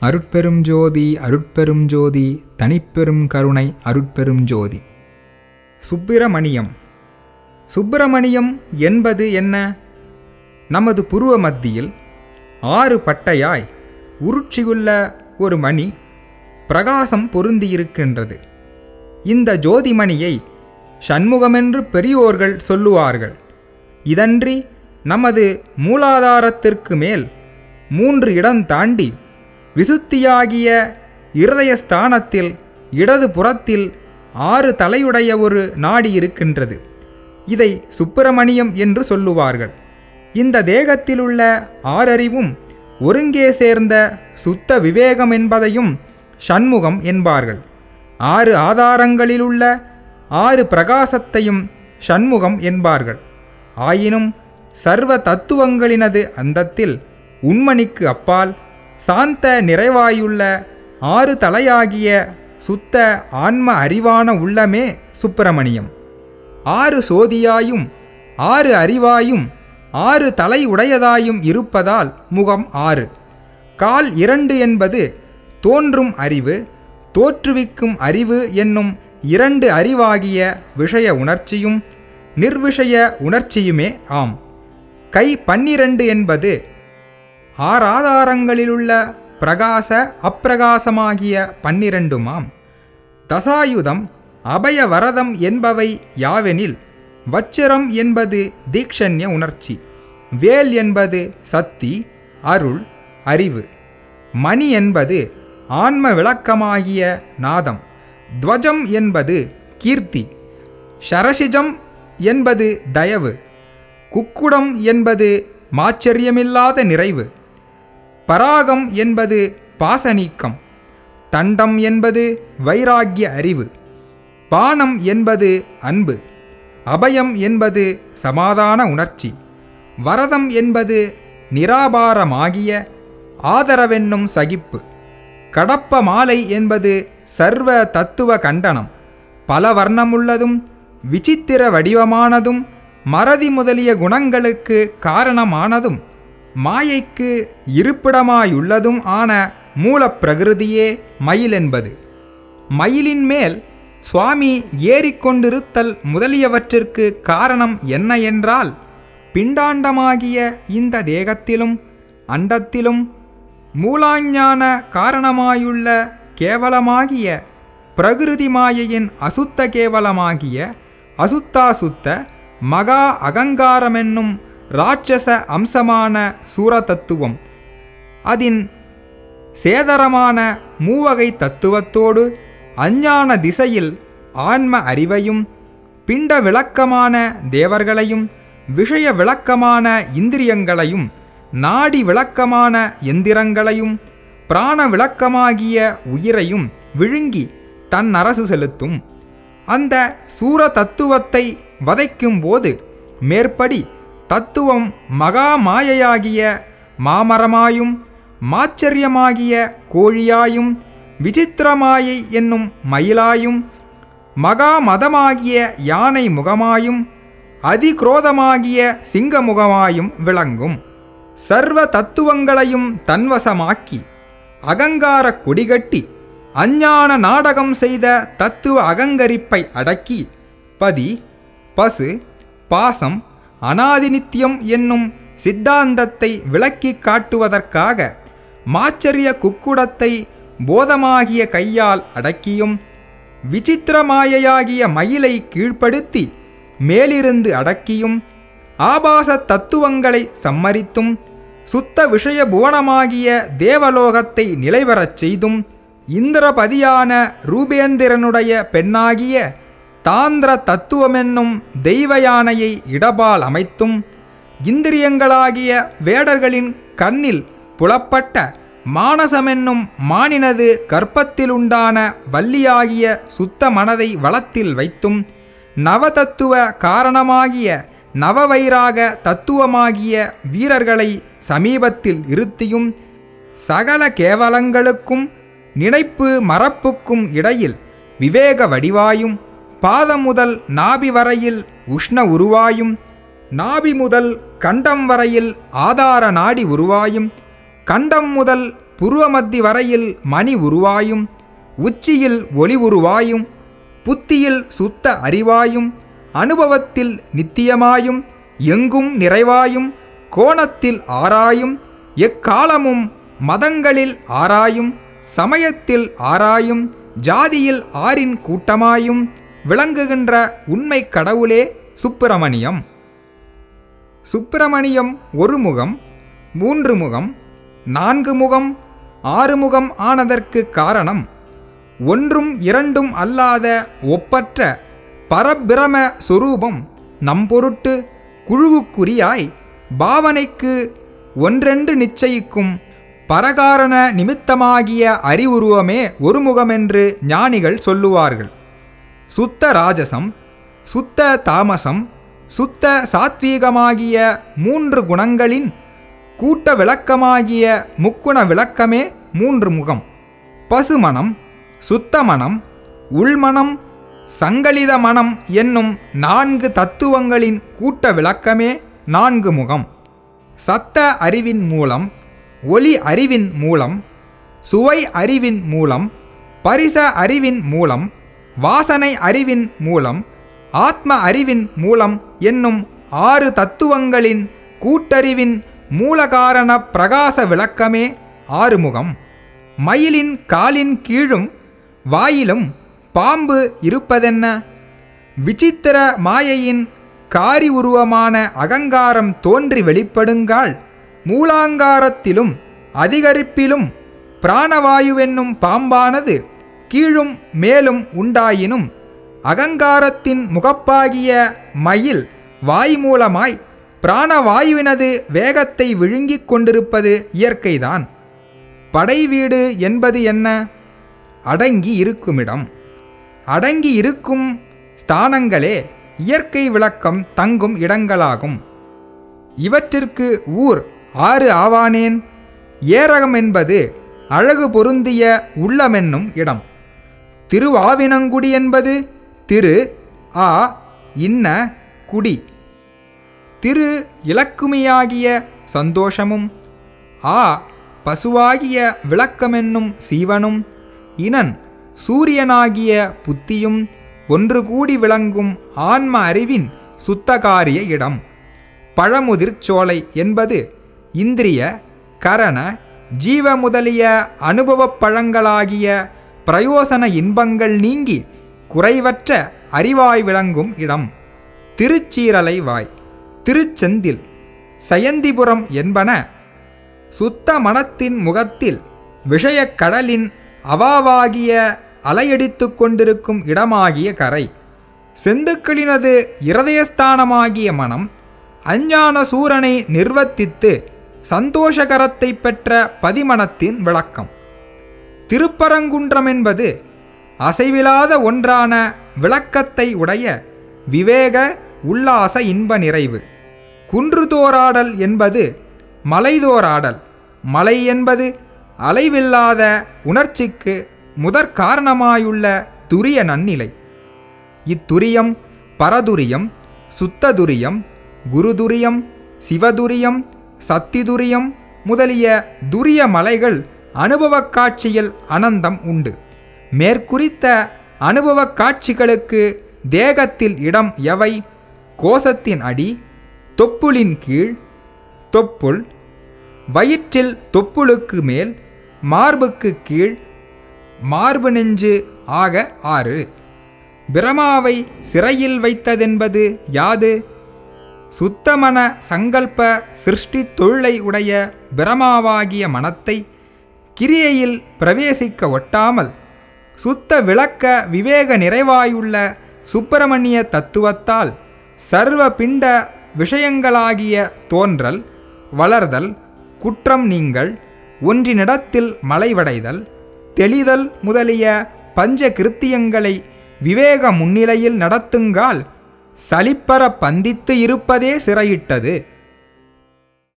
அருட்பெரும் ஜோதி அருட்பெரும் ஜோதி தனிப்பெரும் கருணை அருட்பெரும் ஜோதி. சுப்பிரமணியம். சுப்பிரமணியம் என்பது என்ன? நமது புருவ மத்தியில் ஆறு பட்டையாய் உருட்சியுள்ள ஒரு மணி பிரகாசம் பொருந்தியிருக்கின்றது. இந்த ஜோதிமணியை சண்முகமென்று பெரியோர்கள் சொல்லுவார்கள். இதன்றி நமது மூலாதாரத்திற்கு மேல் மூன்று இடம் தாண்டி விசுத்தியாகிய இருதயஸ்தானத்தில் இடது புறத்தில் ஆறு தலையுடைய ஒரு நாடி இருக்கின்றது. இதை சுப்பிரமணியம் என்று சொல்லுவார்கள். இந்த தேகத்திலுள்ள ஆறறிவும் ஒருங்கே சேர்ந்த சுத்த விவேகம் என்பதையும் சண்முகம் என்பார்கள். ஆறு ஆதாரங்களிலுள்ள ஆறு பிரகாசத்தையும் சண்முகம் என்பார்கள். ஆயினும் சர்வ தத்துவங்களினது அந்தத்தில் உண்மணிக்கு அப்பால் சாந்த நிறைவாயுள்ள ஆறு தலையாகிய சுத்த ஆன்ம அறிவான உள்ளமே சுப்பிரமணியம். ஆறு சோதியாயும் ஆறு அறிவாயும் ஆறு தலை உடையதாயும் இருப்பதால் முகம் ஆறு. கால் இரண்டு என்பது தோன்றும் அறிவு தோற்றுவிக்கும் அறிவு என்னும் இரண்டு அறிவாகிய விஷய உணர்ச்சியும் நிர்விஷய உணர்ச்சியுமே ஆம். கை பன்னிரண்டு என்பது ஆறாதாரங்களிலுள்ள பிரகாச அப்பிரகாசமாகிய பன்னிரண்டுமாம். தசாயுதம் அபயவரதம் என்பவை யாவெனில் வச்சிரம் என்பது தீக்ஷண்ய உணர்ச்சி வேல் என்பது சக்தி அருள் அறிவு. மணி என்பது ஆன்ம விளக்கமாகிய நாதம். துவஜம் என்பது கீர்த்தி. ஷரசிஜம் என்பது தயவு. குக்குடம் என்பது மாச்சரியமில்லாத நிறைவு. பராகம் என்பது பாசநீக்கம். தண்டம் என்பது வைராகிய அறிவு. பானம் என்பது அன்பு. அபயம் என்பது சமாதான உணர்ச்சி. வரதம் என்பது நிராபாரமாகிய ஆதரவென்னும் சகிப்பு. கடப்ப மாலை என்பது சர்வ தத்துவ கண்டனம். பல வர்ணமுள்ளதும் விசித்திர வடிவமானதும் மறதி முதலிய குணங்களுக்கு காரணமானதும் மாயைக்கு இருப்பிடமாயுள்ளதும் ஆன மூலப்பிரகிருதியே மயில் என்பது மயிலின் மேல் சுவாமி ஏறிக்கொண்டிருத்தல் முதலியவற்றிற்கு காரணம் என்ன என்றால் பிண்டாண்டமாகிய இந்த தேகத்திலும் அண்டத்திலும் மூலாஞ்ஞான காரணமாயுள்ள கேவலமாகிய பிரகிருதி மாயையின் அசுத்த கேவலமாகிய அசுத்தாசுத்த மகா அகங்காரமென்னும் ராட்சச அம்சமான சூரதத்துவம். அதன் சேதரமான மூவகை தத்துவத்தோடு அஞ்ஞான திசையில் ஆன்ம அறிவையும் பிண்ட விளக்கமான தேவர்களையும் விஷய விளக்கமான இந்திரியங்களையும் நாடி விளக்கமான எந்திரங்களையும் பிராண விளக்கமாகிய உயிரையும் விழுங்கி தன் அரசு செலுத்தும். அந்த சூர தத்துவத்தை வதைக்கும் போது மேற்படி தத்துவம் மகா மாயையாகிய மாமரமாயும் மாச்சரியமாகிய கோழியாயும் விசித்திரமாயை என்னும் மயிலாயும் மகா மதமாகிய யானை முகமாயும் அதிக்ரோதமாகிய சிங்க முகமாயும் விளங்கும். சர்வ தத்துவங்களையும் தன்வசமாக்கி அகங்கார கொடிகட்டி அஞ்ஞான நாடகம் செய்த தத்துவ அகங்கரிப்பை அடக்கி பதி பசு பாசம் அனாதிநித்தியம் என்னும் சித்தாந்தத்தை விளக்கி காட்டுவதற்காக மாச்சரிய குக்குடத்தை போதமாகிய கையால் அடக்கியும் விசித்திரமாயையாகிய மயிலை கீழ்ப்படுத்தி மேலிருந்து அடக்கியும் ஆபாச தத்துவங்களை சம்மரித்தும் சுத்த விஷய புவனமாகிய தேவலோகத்தை நிலைவரச் செய்தும் இந்திரபதியான ரூபேந்திரனுடைய பெண்ணாகிய தாந்திர தத்துவமென்னும் தெய்வ யானையை இடபால் அமைத்தும் இந்திரியங்களாகிய வேடர்களின் கண்ணில் புலப்பட்ட மானசமென்னும் மானினது கற்பத்திலுண்டான வள்ளியாகிய சுத்த மனதை வளத்தில் வைத்தும் நவதத்துவ காரணமாகிய நவவைராக தத்துவமாகிய வீரர்களை சமீபத்தில் இருத்தியும் சகல கேவலங்களுக்கும் நினைப்பு மறப்புக்கும் இடையில் விவேக வடிவாயும் பாதம் முதல் நாபி வரையில் உஷ்ண உருவாயும் நாபி முதல் கண்டம் வரையில் ஆதார நாடி உருவாயும் கண்டம் முதல் புருவமத்தி வரையில் மணி உருவாயும் உச்சியில் ஒளி உருவாயும் புத்தியில் சுத்த அறிவாயும் அனுபவத்தில் நித்தியமாயும் எங்கும் நிறைவாயும் கோணத்தில் ஆராயும் எக்காலமும் மதங்களில் ஆராயும் சமயத்தில் ஆராயும் ஜாதியில் ஆறின் கூட்டமாயும் விளங்குகின்ற உண்மை கடவுளே சுப்பிரமணியம். சுப்பிரமணியம் ஒரு முகம் மூன்று முகம் நான்கு முகம் ஆறு முகம் ஆனதற்கு காரணம் ஒன்றும் இரண்டும் அல்லாத ஒப்பற்ற பரபிரம சொரூபம் நம்பொருட்டு குழுவுக்குரியாய் பாவனைக்கு ஒன்றென்று நிச்சயிக்கும் பரகாரண நிமித்தமாகிய அறிவுருவமே ஒருமுகமென்று ஞானிகள் சொல்லுவார்கள். சுத்த ராஜசம் சுத்த தாமசம் சுத்த சாத்வீகமாகிய மூன்று குணங்களின் கூட்ட விளக்கமாகிய முக்குண விளக்கமே மூன்று முகம். பசுமணம் சுத்தமணம் உள்மனம் சங்கலித மனம் என்னும் நான்கு தத்துவங்களின் கூட்ட விளக்கமே நான்கு முகம். சத்த அறிவின் மூலம் ஒளி அறிவின் மூலம் சுவை அறிவின் மூலம் பரிச அறிவின் மூலம் வாசனை அறிவின் மூலம் ஆத்ம அறிவின் மூலம் என்னும் ஆறு தத்துவங்களின் கூட்டறிவின் மூலகாரண பிரகாச விளக்கமே ஆறுமுகம். மயிலின் காலின் கீழும் வாயிலும் பாம்பு இருப்பதென்ன? விசித்திர மாயையின் காரி உருவமான அகங்காரம் தோன்றி வெளிப்படுங்கால் மூலாங்காரத்திலும் அதிகரிப்பிலும் பிராணவாயுவென்னும் பாம்பானது கீழும் மேலும் உண்டாயினும் அகங்காரத்தின் முகப்பாகிய மயில் வாய் மூலமாய் பிராணவாயுவினது வேகத்தை விழுங்கிக் கொண்டிருப்பது இயற்கைதான். படைவீடு என்பது என்ன? அடங்கி இருக்குமிடம். அடங்கி இருக்கும் ஸ்தானங்களே இயற்கை விளக்கம் தங்கும் இடங்களாகும். இவற்றிற்கு ஊர் ஆறு ஆவானேன்? ஏரகம் என்பது அழகு பொருந்திய உள்ளமென்னும் இடம். திருவாவினங்குடி என்பது திரு ஆ இன்ன குடி. திரு இலக்குமியாகிய சந்தோஷமும் ஆ பசுவாகிய விளக்கமென்னும் சீவனும் இனன் சூரியனாகிய புத்தியும் ஒன்று கூடி விளங்கும் ஆன்ம அறிவின் சுத்தகாரிய இடம். பழமுதிர் சோலை என்பது இந்திரிய கரண ஜீவ முதலிய அனுபவப் பழங்களாகிய பிரயோசன இன்பங்கள் நீங்கி குறைவற்ற அறிவாய் விளங்கும் இடம். திருச்சீரலை வாய். திருச்செந்தில் சயந்திபுரம் என்பன சுத்த மனத்தின் முகத்தில் விஷயக் கடலின் அவாவாகிய அலையடித்து கொண்டிருக்கும் இடமாகிய கரை. செந்துக்களினது இருதயஸ்தானமாகிய மனம் அஞ்ஞான சூரனை நிர்வத்தித்து சந்தோஷகரத்தை பெற்ற பதிமணத்தின் விளக்கம். திருப்பரங்குன்றம் என்பது அசைவிலாத ஒன்றான விளக்கத்தை உடைய விவேக உல்லாச இன்ப நிறைவு. குன்றுதோராடல் என்பது மலைதோராடல். மலை என்பது அலைவில்லாத உணர்ச்சிக்கு முதற் காரணமாயுள்ள துரிய நன்னிலை. இத்துரியம் பரதுரியம் சுத்ததுரியம் குருதுரியம் சிவதுரியம் சத்திதுரியம் முதலிய துரிய மலைகள் அனுபவக் காட்சியில் அனந்தம் உண்டு. மேற்குறித்த அனுபவக் காட்சிகளுக்கு தேகத்தில் இடம் எவை? கோசத்தின் அடி தொப்புளின் கீழ் தொப்புள் வயிற்றில் தொப்புளுக்கு மேல் மார்புக்கு கீழ் மார்பு நெஞ்சு ஆக ஆறு. பிரமாவை சிறையில் வைத்ததென்பது யாது? சுத்தமன சங்கல்ப சிருஷ்டி தொழிலை உடைய பிரமாவாகிய மனத்தை கிரியையில் பிரவேசிக்க ஒட்டாமல் சுத்த விளக்க விவேக நிறைவாயுள்ள சுப்பிரமணிய தத்துவத்தால் சர்வ பிண்ட விஷயங்களாகிய தோன்றல் வளர்தல் குற்றம் நீங்கள் ஒன்றினிடத்தில் மலைவடைதல் தெளிதல் முதலிய பஞ்ச கிருத்தியங்களை விவேக முன்னிலையில் நடத்துங்கால் சலிப்பற பந்தித்து இருப்பதே சிறையிட்டது.